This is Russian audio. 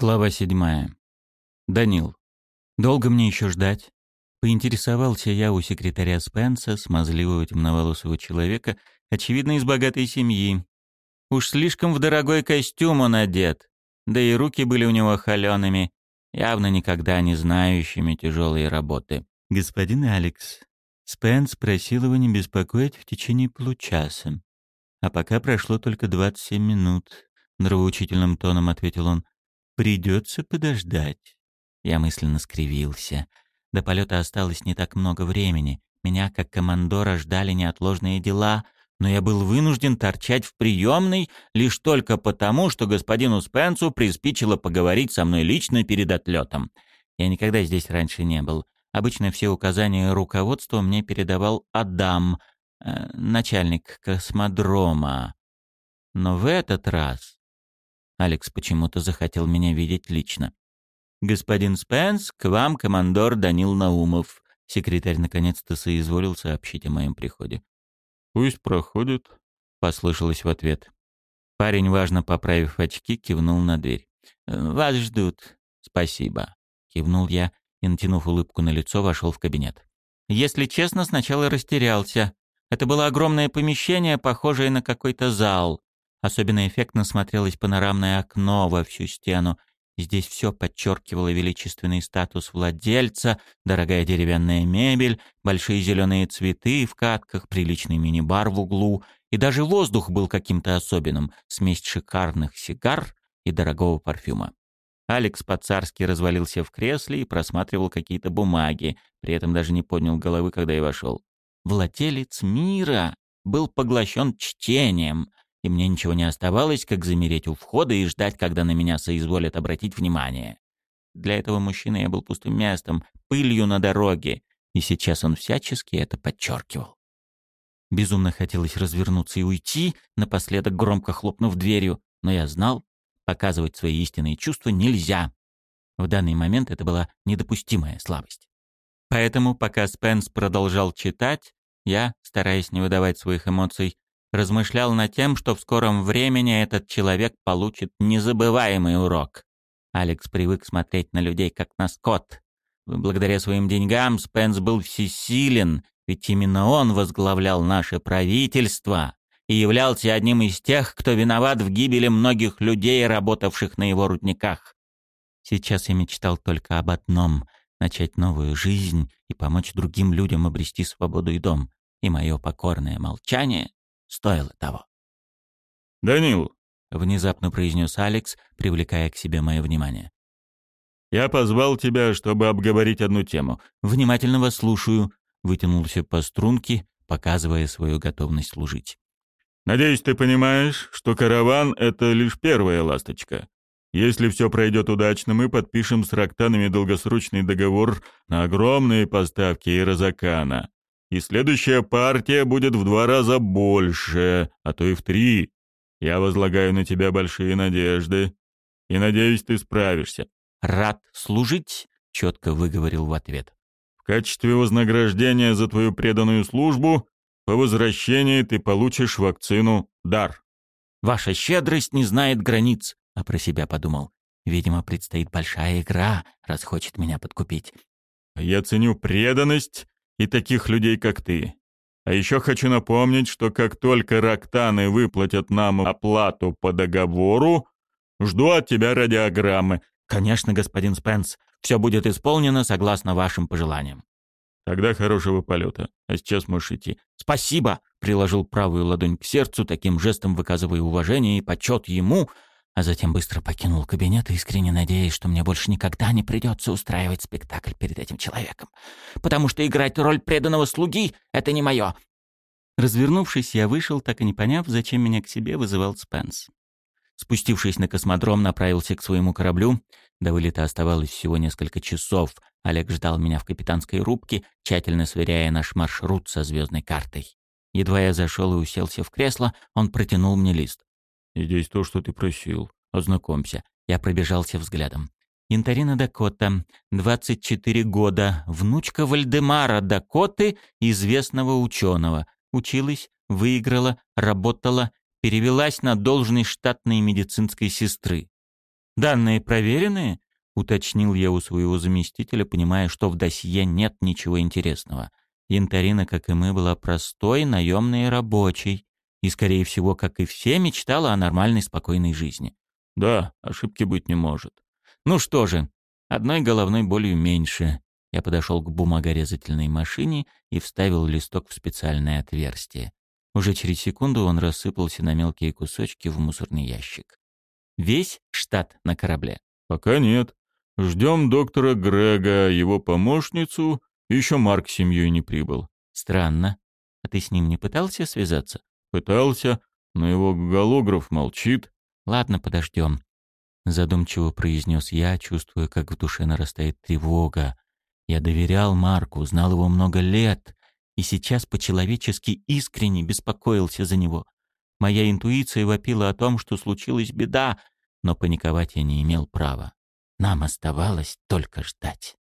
Глава седьмая. Данил. Долго мне еще ждать? Поинтересовался я у секретаря Спенса, смазливого темноволосого человека, очевидно, из богатой семьи. Уж слишком в дорогой костюм он одет, да и руки были у него холеными, явно никогда не знающими тяжелые работы. «Господин Алекс, Спенс просил его не беспокоить в течение получаса. А пока прошло только 27 минут», — нравоучительным тоном ответил он. Придется подождать. Я мысленно скривился. До полета осталось не так много времени. Меня, как командора, ждали неотложные дела, но я был вынужден торчать в приемной лишь только потому, что господину Спенсу приспичило поговорить со мной лично перед отлетом. Я никогда здесь раньше не был. Обычно все указания руководства мне передавал Адам, э, начальник космодрома. Но в этот раз Алекс почему-то захотел меня видеть лично. «Господин Спенс, к вам командор Данил Наумов». Секретарь наконец-то соизволил сообщить о моем приходе. «Пусть проходит», — послышалось в ответ. Парень, важно поправив очки, кивнул на дверь. «Вас ждут. Спасибо», — кивнул я и, натянув улыбку на лицо, вошел в кабинет. Если честно, сначала растерялся. Это было огромное помещение, похожее на какой-то зал. Особенно эффектно смотрелось панорамное окно во всю стену. Здесь все подчеркивало величественный статус владельца, дорогая деревянная мебель, большие зеленые цветы в катках, приличный мини-бар в углу. И даже воздух был каким-то особенным, смесь шикарных сигар и дорогого парфюма. Алекс по-царски развалился в кресле и просматривал какие-то бумаги, при этом даже не поднял головы, когда я вошел. Владелец мира был поглощен чтением, и мне ничего не оставалось, как замереть у входа и ждать, когда на меня соизволят обратить внимание. Для этого мужчины я был пустым местом, пылью на дороге, и сейчас он всячески это подчеркивал. Безумно хотелось развернуться и уйти, напоследок громко хлопнув дверью, но я знал, показывать свои истинные чувства нельзя. В данный момент это была недопустимая слабость. Поэтому, пока Спенс продолжал читать, я, стараясь не выдавать своих эмоций, размышлял над тем, что в скором времени этот человек получит незабываемый урок. Алекс привык смотреть на людей как на скот. Благодаря своим деньгам Спенс был всесилен, ведь именно он возглавлял наше правительство и являлся одним из тех, кто виноват в гибели многих людей, работавших на его рудниках. Сейчас я мечтал только об одном — начать новую жизнь и помочь другим людям обрести свободу и дом. И мое покорное молчание стоило того. «Данил», — внезапно произнес Алекс, привлекая к себе мое внимание. «Я позвал тебя, чтобы обговорить одну тему. Внимательно вас слушаю», — вытянулся по струнке, показывая свою готовность служить. «Надеюсь, ты понимаешь, что караван — это лишь первая ласточка. Если все пройдет удачно, мы подпишем с Рактанами долгосрочный договор на огромные поставки Ирозакана и следующая партия будет в два раза больше, а то и в три. Я возлагаю на тебя большие надежды и надеюсь, ты справишься. Рад служить, четко выговорил в ответ. В качестве вознаграждения за твою преданную службу по возвращении ты получишь вакцину дар. Ваша щедрость не знает границ, а про себя подумал. Видимо, предстоит большая игра, раз хочет меня подкупить. Я ценю преданность и таких людей, как ты. А еще хочу напомнить, что как только рактаны выплатят нам оплату по договору, жду от тебя радиограммы. Конечно, господин Спенс, все будет исполнено согласно вашим пожеланиям. Тогда хорошего полета. А сейчас можешь идти. Спасибо, приложил правую ладонь к сердцу, таким жестом выказывая уважение и почет ему, а затем быстро покинул кабинет, искренне надеясь, что мне больше никогда не придется устраивать спектакль перед этим человеком. Потому что играть роль преданного слуги — это не мое. Развернувшись, я вышел, так и не поняв, зачем меня к себе вызывал Спенс. Спустившись на космодром, направился к своему кораблю. До вылета оставалось всего несколько часов. Олег ждал меня в капитанской рубке, тщательно сверяя наш маршрут со звездной картой. Едва я зашел и уселся в кресло, он протянул мне лист. «Здесь то, что ты просил. Ознакомься». Я пробежался взглядом. Интарина Дакота, 24 года, внучка Вальдемара Дакоты, известного ученого. Училась, выиграла, работала, перевелась на должность штатной медицинской сестры. «Данные проверенные?» — уточнил я у своего заместителя, понимая, что в досье нет ничего интересного. Янтарина, как и мы, была простой, наемной рабочей и, скорее всего, как и все, мечтала о нормальной, спокойной жизни. «Да, ошибки быть не может». «Ну что же, одной головной болью меньше». Я подошел к бумагорезательной машине и вставил листок в специальное отверстие. Уже через секунду он рассыпался на мелкие кусочки в мусорный ящик. Весь штат на корабле. Пока нет. Ждем доктора Грега, его помощницу, еще Марк с семьей не прибыл. Странно. А ты с ним не пытался связаться? Пытался, но его голограф молчит. Ладно, подождем. Задумчиво произнес я, чувствуя, как в душе нарастает тревога. Я доверял Марку, знал его много лет, и сейчас по-человечески искренне беспокоился за него. Моя интуиция вопила о том, что случилась беда, но паниковать я не имел права. Нам оставалось только ждать.